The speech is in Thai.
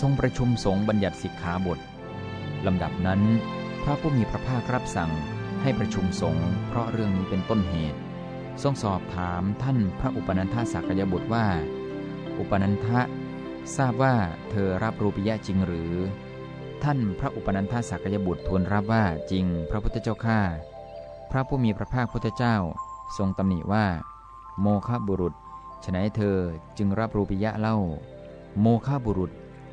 ทรงประชุมสงฆ์บัญญัติสิกขาบทลำดับนั้น พระผู้มีพระภาครับสั่งให้ประชุมสงฆ์เพราะเรื่องนี้เป็นต้นเหตุ ทรงสอบถามท่านพระอุปนันทสักยบุตรว่า อุปนันทะทราบว่าเธอรับรูปยะจริงหรือ ท่านพระอุปนันทสักยบุตรทูลรับว่าจริง พระพุทธเจ้าข้าพระผู้มีพระภาคพุทธเจ้า ทรงตำหนิว่า โมฆะบุรุษฉนัยเธอจึงรับรูปิยะเล่า โมฆะบุรุษ